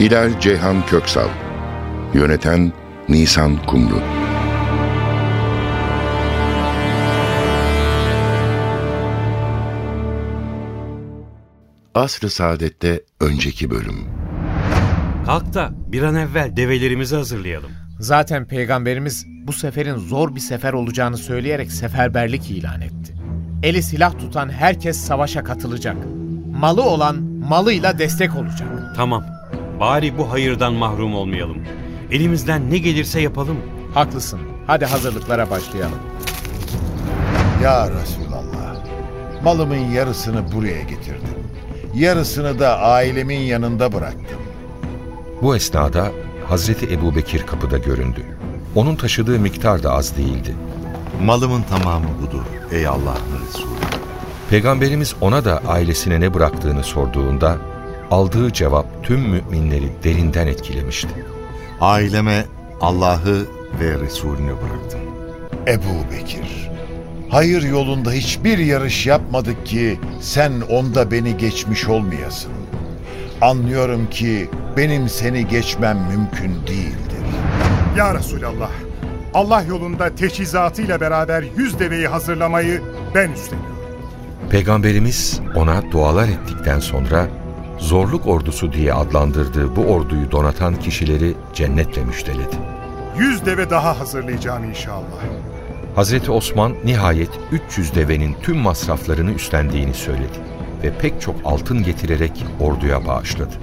Hilal Ceyhan Köksal Yöneten Nisan Kumru Asr-ı Saadet'te önceki bölüm Kalk da bir an evvel develerimizi hazırlayalım. Zaten peygamberimiz bu seferin zor bir sefer olacağını söyleyerek seferberlik ilan etti. Eli silah tutan herkes savaşa katılacak. Malı olan malıyla destek olacak. Tamam. Bari bu hayırdan mahrum olmayalım. Elimizden ne gelirse yapalım. Haklısın. Hadi hazırlıklara başlayalım. Ya Resulallah, malımın yarısını buraya getirdim. Yarısını da ailemin yanında bıraktım. Bu esnada Hazreti Ebubekir kapıda göründü. Onun taşıdığı miktar da az değildi. Malımın tamamı budur ey Allah'ın Resulü. Peygamberimiz ona da ailesine ne bıraktığını sorduğunda aldığı cevap tüm müminleri derinden etkilemişti. Aileme Allah'ı ve Resulünü bıraktım. Ebu Bekir, hayır yolunda hiçbir yarış yapmadık ki sen onda beni geçmiş olmayasın. Anlıyorum ki benim seni geçmem mümkün değildir. Ya Resulallah, Allah yolunda teçhizatıyla beraber yüz deveyi hazırlamayı ben üstleniyorum. Peygamberimiz ona dualar ettikten sonra zorluk ordusu diye adlandırdığı bu orduyu donatan kişileri cennetle müjdeledi. Yüz deve daha hazırlayacağım inşallah. Hazreti Osman nihayet 300 devenin tüm masraflarını üstlendiğini söyledi ve pek çok altın getirerek orduya bağışladı.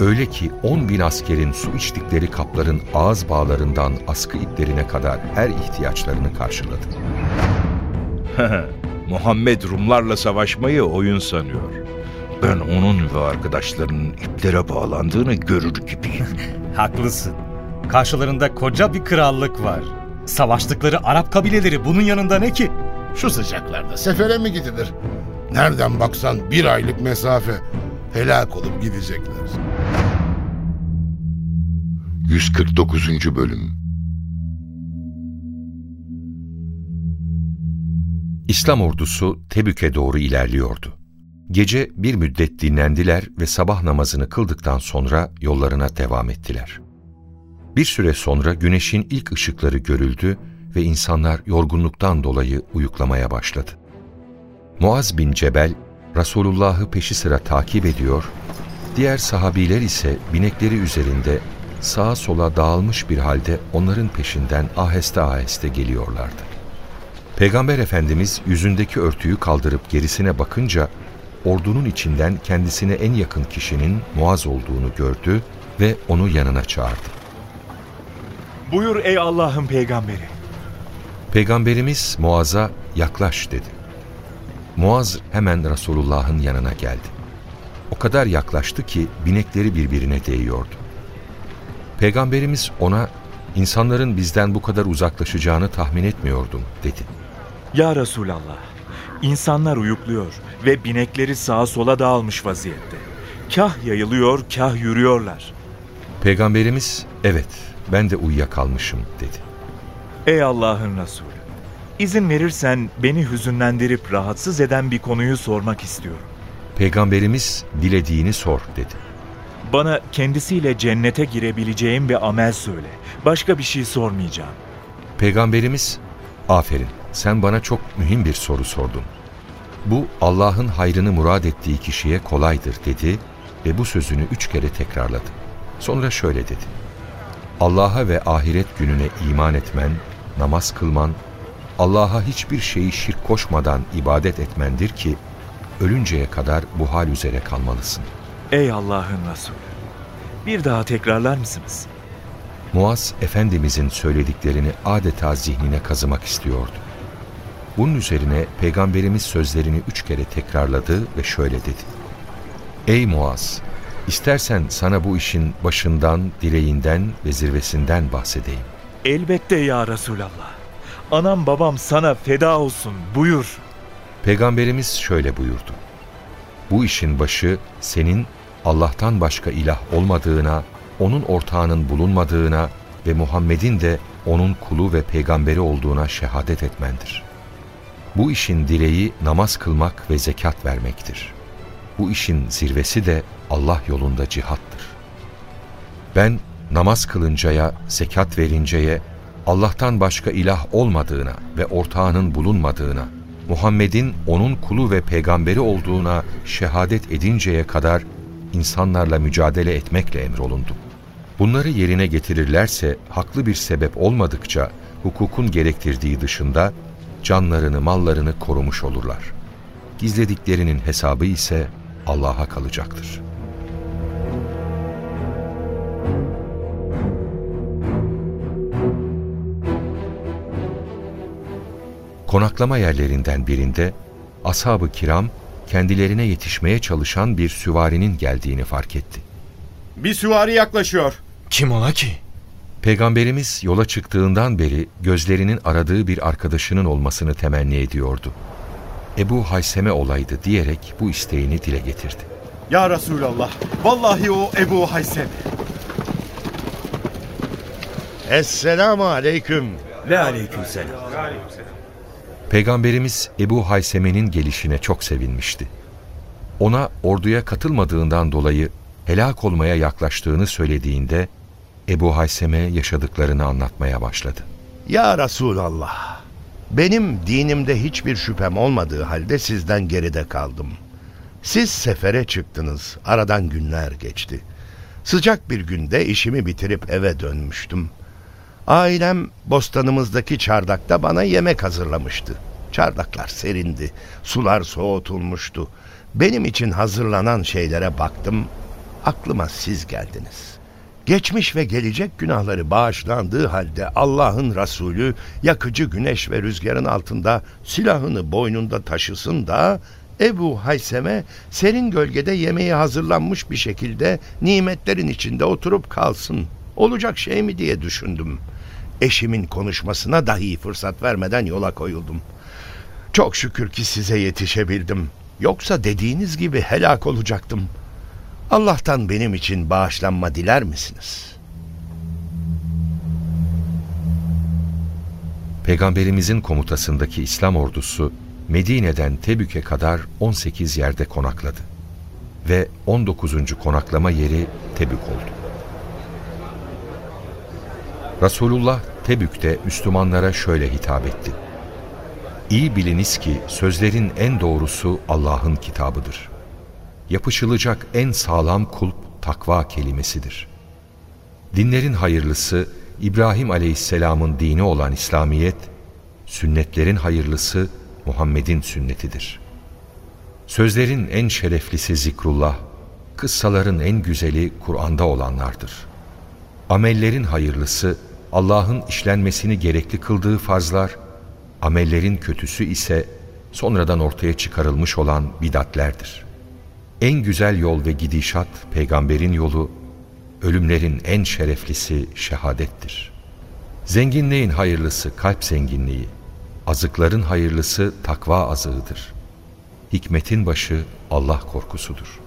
Öyle ki 10 bin askerin su içtikleri kapların ağız bağlarından askı iplerine kadar her ihtiyaçlarını karşıladı. Muhammed Rumlarla savaşmayı oyun sanıyor. Ben onun ve arkadaşlarının iplere bağlandığını görür gibiyim. Haklısın. Karşılarında koca bir krallık var. Savaştıkları Arap kabileleri bunun yanında ne ki? Şu sıcaklarda sefere mi gidilir? Nereden baksan bir aylık mesafe. Helak olup gidecekler. 149. Bölüm İslam ordusu Tebük'e doğru ilerliyordu. Gece bir müddet dinlendiler ve sabah namazını kıldıktan sonra yollarına devam ettiler. Bir süre sonra güneşin ilk ışıkları görüldü ve insanlar yorgunluktan dolayı uyuklamaya başladı. Muaz bin Cebel, Resulullah'ı peşi sıra takip ediyor, diğer sahabiler ise binekleri üzerinde sağa sola dağılmış bir halde onların peşinden aheste aheste geliyorlardı. Peygamber Efendimiz yüzündeki örtüyü kaldırıp gerisine bakınca ordunun içinden kendisine en yakın kişinin Muaz olduğunu gördü ve onu yanına çağırdı. Buyur ey Allah'ın peygamberi. Peygamberimiz Muaz'a yaklaş dedi. Muaz hemen Resulullah'ın yanına geldi. O kadar yaklaştı ki binekleri birbirine değiyordu. Peygamberimiz ona insanların bizden bu kadar uzaklaşacağını tahmin etmiyordum dedi. Ya Resulallah, insanlar uyukluyor ve binekleri sağa sola dağılmış vaziyette. Kah yayılıyor, kah yürüyorlar. Peygamberimiz, evet ben de uyuyakalmışım dedi. Ey Allah'ın Resulü, izin verirsen beni hüzünlendirip rahatsız eden bir konuyu sormak istiyorum. Peygamberimiz dilediğini sor dedi. Bana kendisiyle cennete girebileceğim bir amel söyle. Başka bir şey sormayacağım. Peygamberimiz, aferin sen bana çok mühim bir soru sordun. Bu Allah'ın hayrını murad ettiği kişiye kolaydır dedi ve bu sözünü üç kere tekrarladı. Sonra şöyle dedi. Allah'a ve ahiret gününe iman etmen, namaz kılman, Allah'a hiçbir şeyi şirk koşmadan ibadet etmendir ki, ölünceye kadar bu hal üzere kalmalısın. Ey Allah'ın Resulü! Bir daha tekrarlar mısınız? Muaz, Efendimizin söylediklerini adeta zihnine kazımak istiyordu. Bunun üzerine Peygamberimiz sözlerini üç kere tekrarladı ve şöyle dedi. Ey Muaz! İstersen sana bu işin başından, direğinden ve zirvesinden bahsedeyim. Elbette ya Resulallah. Anam babam sana feda olsun buyur. Peygamberimiz şöyle buyurdu. Bu işin başı senin Allah'tan başka ilah olmadığına, onun ortağının bulunmadığına ve Muhammed'in de onun kulu ve peygamberi olduğuna şehadet etmendir. Bu işin direği namaz kılmak ve zekat vermektir. Bu işin zirvesi de Allah yolunda cihattır. Ben namaz kılıncaya, zekat verinceye, Allah'tan başka ilah olmadığına ve ortağının bulunmadığına, Muhammed'in onun kulu ve peygamberi olduğuna şehadet edinceye kadar insanlarla mücadele etmekle emrolundum. Bunları yerine getirirlerse haklı bir sebep olmadıkça hukukun gerektirdiği dışında canlarını, mallarını korumuş olurlar. Gizlediklerinin hesabı ise Allah'a kalacaktır. Konaklama yerlerinden birinde ashab-ı kiram kendilerine yetişmeye çalışan bir süvarinin geldiğini fark etti. Bir süvari yaklaşıyor. Kim ola ki? Peygamberimiz yola çıktığından beri gözlerinin aradığı bir arkadaşının olmasını temenni ediyordu. Ebu Hayseme olaydı diyerek bu isteğini dile getirdi. Ya Resulallah, vallahi o Ebu Haysem. Esselamu aleyküm. Ve aleyküm selam. Peygamberimiz Ebu Hayseme'nin gelişine çok sevinmişti. Ona orduya katılmadığından dolayı helak olmaya yaklaştığını söylediğinde Ebu Hayseme yaşadıklarını anlatmaya başladı. Ya Resulallah, benim dinimde hiçbir şüphem olmadığı halde sizden geride kaldım. Siz sefere çıktınız, aradan günler geçti. Sıcak bir günde işimi bitirip eve dönmüştüm. Ailem bostanımızdaki çardakta bana yemek hazırlamıştı. Çardaklar serindi, sular soğutulmuştu. Benim için hazırlanan şeylere baktım, aklıma siz geldiniz. Geçmiş ve gelecek günahları bağışlandığı halde Allah'ın Resulü yakıcı güneş ve rüzgarın altında silahını boynunda taşısın da Ebu Hayseme serin gölgede yemeği hazırlanmış bir şekilde nimetlerin içinde oturup kalsın. Olacak şey mi diye düşündüm. Eşimin konuşmasına dahi fırsat vermeden yola koyuldum. Çok şükür ki size yetişebildim. Yoksa dediğiniz gibi helak olacaktım. Allah'tan benim için bağışlanma diler misiniz? Peygamberimizin komutasındaki İslam ordusu Medine'den Tebük'e kadar 18 yerde konakladı ve 19. konaklama yeri Tebük oldu. Resulullah Tebük'te Müslümanlara şöyle hitap etti. İyi biliniz ki sözlerin en doğrusu Allah'ın kitabıdır. Yapışılacak en sağlam kulp takva kelimesidir. Dinlerin hayırlısı İbrahim aleyhisselamın dini olan İslamiyet, sünnetlerin hayırlısı Muhammed'in sünnetidir. Sözlerin en şereflisi zikrullah, kıssaların en güzeli Kur'an'da olanlardır. Amellerin hayırlısı Allah'ın işlenmesini gerekli kıldığı farzlar, amellerin kötüsü ise sonradan ortaya çıkarılmış olan bidatlerdir. En güzel yol ve gidişat peygamberin yolu, ölümlerin en şereflisi şehadettir. Zenginliğin hayırlısı kalp zenginliği, azıkların hayırlısı takva azığıdır. Hikmetin başı Allah korkusudur.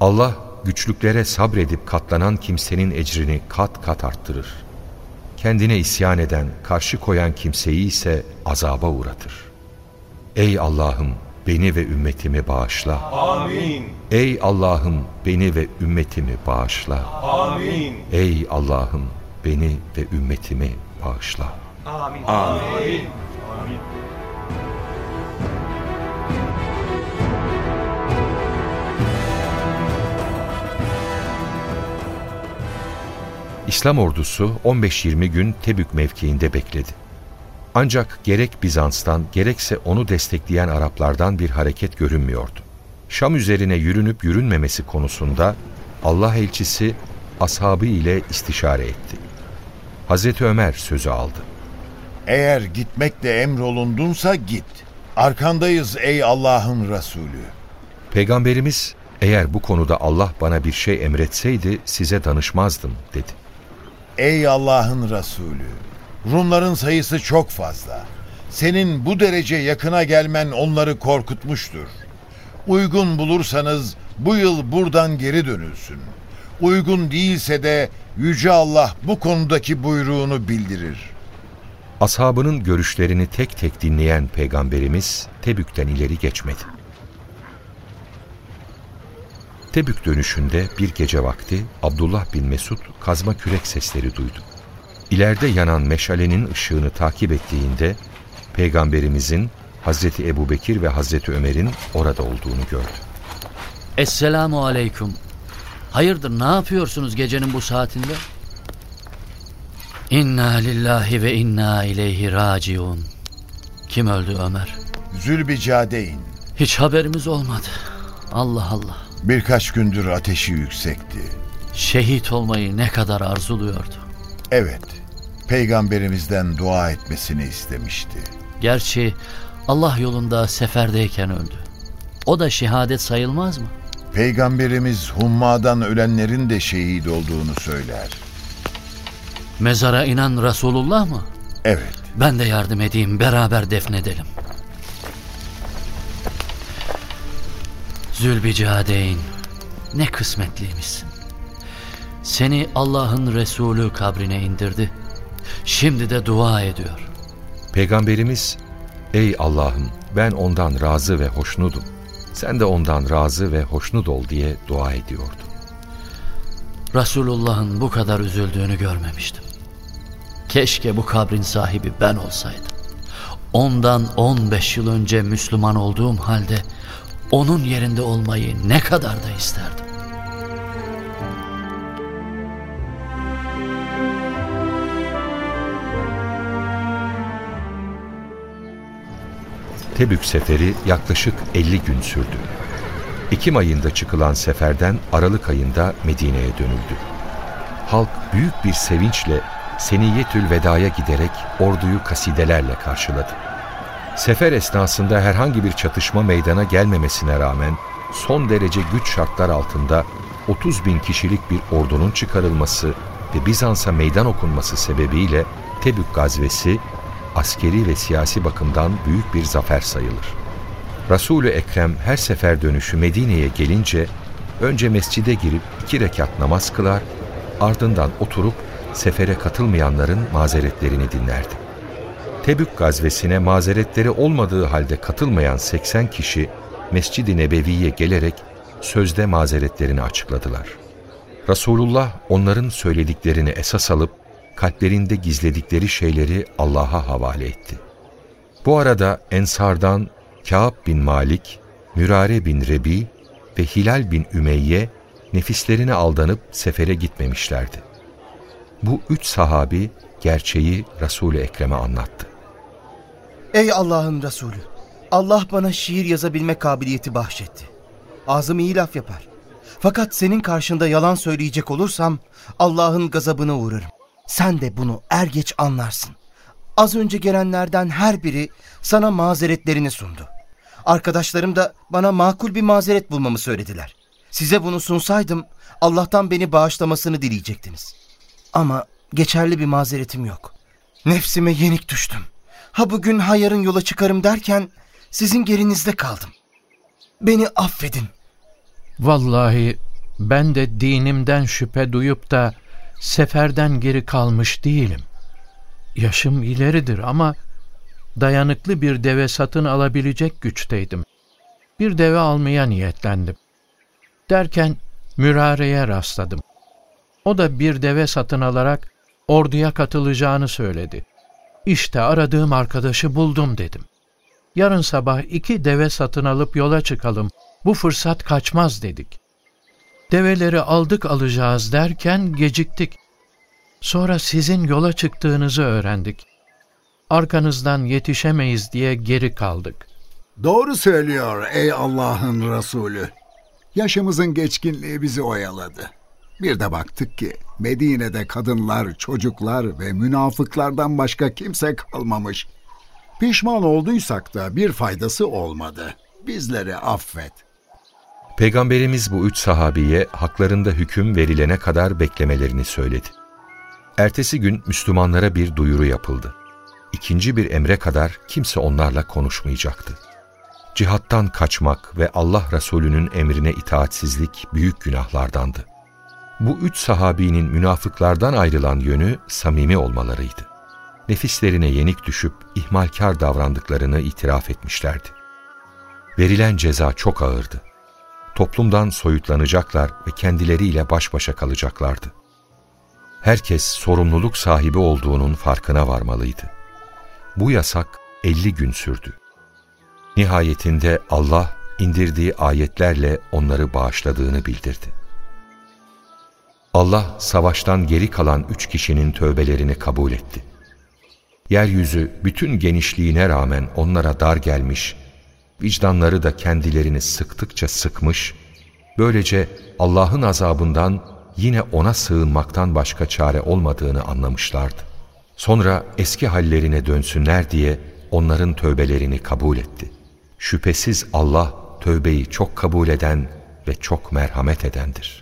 Allah güçlüklere sabredip katlanan kimsenin ecrini kat kat arttırır. Kendine isyan eden, karşı koyan kimseyi ise azaba uğratır. Ey Allah'ım beni ve ümmetimi bağışla. Amin. Ey Allah'ım beni ve ümmetimi bağışla. Amin. Ey Allah'ım beni ve ümmetimi bağışla. Amin. Amin. Amin. İslam ordusu 15-20 gün Tebük mevkiinde bekledi. Ancak gerek Bizans'tan gerekse onu destekleyen Araplardan bir hareket görünmüyordu. Şam üzerine yürünüp yürünmemesi konusunda Allah elçisi ashabı ile istişare etti. Hazreti Ömer sözü aldı. Eğer gitmekle emrolundunsa git. Arkandayız ey Allah'ın Resulü. Peygamberimiz Eğer bu konuda Allah bana bir şey emretseydi size danışmazdım dedi. Ey Allah'ın Resulü! Rumların sayısı çok fazla. Senin bu derece yakına gelmen onları korkutmuştur. Uygun bulursanız bu yıl buradan geri dönülsün. Uygun değilse de Yüce Allah bu konudaki buyruğunu bildirir. Ashabının görüşlerini tek tek dinleyen Peygamberimiz Tebük'ten ileri geçmedi. Tebük dönüşünde bir gece vakti Abdullah bin Mesud kazma kürek sesleri duydu. İleride yanan meşalenin ışığını takip ettiğinde Peygamberimizin Hazreti Ebu Bekir ve Hazreti Ömer'in orada olduğunu gördü. Esselamu aleyküm. Hayırdır ne yapıyorsunuz gecenin bu saatinde? İnna lillahi ve inna ileyhi raciun. Kim öldü Ömer? Zülbicadeyn. Hiç haberimiz olmadı. Allah Allah. Birkaç gündür ateşi yüksekti. Şehit olmayı ne kadar arzuluyordu. Evet, peygamberimizden dua etmesini istemişti. Gerçi Allah yolunda seferdeyken öldü. O da şehadet sayılmaz mı? Peygamberimiz hummadan ölenlerin de şehit olduğunu söyler. Mezara inen Resulullah mı? Evet. Ben de yardım edeyim, beraber defnedelim. Zülbicadeyn, ne kısmetliymişsin. Seni Allah'ın Resulü kabrine indirdi. Şimdi de dua ediyor. Peygamberimiz, ey Allah'ım ben ondan razı ve hoşnudum. Sen de ondan razı ve hoşnut ol diye dua ediyordu. Resulullah'ın bu kadar üzüldüğünü görmemiştim. Keşke bu kabrin sahibi ben olsaydım. Ondan 15 yıl önce Müslüman olduğum halde onun yerinde olmayı ne kadar da isterdim. Tebük seferi yaklaşık 50 gün sürdü. Ekim ayında çıkılan seferden Aralık ayında Medine'ye dönüldü. Halk büyük bir sevinçle Seniyetül Veda'ya giderek orduyu kasidelerle karşıladı. Sefer esnasında herhangi bir çatışma meydana gelmemesine rağmen son derece güç şartlar altında 30 bin kişilik bir ordunun çıkarılması ve Bizans'a meydan okunması sebebiyle Tebük gazvesi askeri ve siyasi bakımdan büyük bir zafer sayılır. Resulü Ekrem her sefer dönüşü Medine'ye gelince önce mescide girip iki rekat namaz kılar, ardından oturup sefere katılmayanların mazeretlerini dinlerdi. Tebük gazvesine mazeretleri olmadığı halde katılmayan 80 kişi Mescid-i Nebevi'ye gelerek sözde mazeretlerini açıkladılar. Resulullah onların söylediklerini esas alıp kalplerinde gizledikleri şeyleri Allah'a havale etti. Bu arada Ensardan Kâb bin Malik, Mürare bin Rebi ve Hilal bin Ümeyye nefislerine aldanıp sefere gitmemişlerdi. Bu üç sahabi gerçeği Resul-i Ekrem'e anlattı. Ey Allah'ın Resulü! Allah bana şiir yazabilme kabiliyeti bahşetti. Ağzım iyi laf yapar. Fakat senin karşında yalan söyleyecek olursam Allah'ın gazabına uğrarım. Sen de bunu er geç anlarsın. Az önce gelenlerden her biri sana mazeretlerini sundu. Arkadaşlarım da bana makul bir mazeret bulmamı söylediler. Size bunu sunsaydım Allah'tan beni bağışlamasını dileyecektiniz. Ama geçerli bir mazeretim yok. Nefsime yenik düştüm. Ha bugün ha yarın yola çıkarım derken sizin gerinizde kaldım. Beni affedin. Vallahi ben de dinimden şüphe duyup da seferden geri kalmış değilim. Yaşım ileridir ama dayanıklı bir deve satın alabilecek güçteydim. Bir deve almaya niyetlendim. Derken Mürare'ye rastladım. O da bir deve satın alarak orduya katılacağını söyledi. İşte aradığım arkadaşı buldum dedim. Yarın sabah iki deve satın alıp yola çıkalım. Bu fırsat kaçmaz dedik. Develeri aldık alacağız derken geciktik. Sonra sizin yola çıktığınızı öğrendik. Arkanızdan yetişemeyiz diye geri kaldık. Doğru söylüyor ey Allah'ın Resulü. Yaşımızın geçkinliği bizi oyaladı. Bir de baktık ki Medine'de kadınlar, çocuklar ve münafıklardan başka kimse kalmamış. Pişman olduysak da bir faydası olmadı. Bizleri affet. Peygamberimiz bu üç sahabiye haklarında hüküm verilene kadar beklemelerini söyledi. Ertesi gün Müslümanlara bir duyuru yapıldı. İkinci bir emre kadar kimse onlarla konuşmayacaktı. Cihattan kaçmak ve Allah Resulü'nün emrine itaatsizlik büyük günahlardandı. Bu üç sahabinin münafıklardan ayrılan yönü samimi olmalarıydı. Nefislerine yenik düşüp ihmalkar davrandıklarını itiraf etmişlerdi. Verilen ceza çok ağırdı. Toplumdan soyutlanacaklar ve kendileriyle baş başa kalacaklardı. Herkes sorumluluk sahibi olduğunun farkına varmalıydı. Bu yasak 50 gün sürdü. Nihayetinde Allah indirdiği ayetlerle onları bağışladığını bildirdi. Allah savaştan geri kalan üç kişinin tövbelerini kabul etti. Yeryüzü bütün genişliğine rağmen onlara dar gelmiş, vicdanları da kendilerini sıktıkça sıkmış, böylece Allah'ın azabından yine ona sığınmaktan başka çare olmadığını anlamışlardı. Sonra eski hallerine dönsünler diye onların tövbelerini kabul etti. Şüphesiz Allah tövbeyi çok kabul eden ve çok merhamet edendir.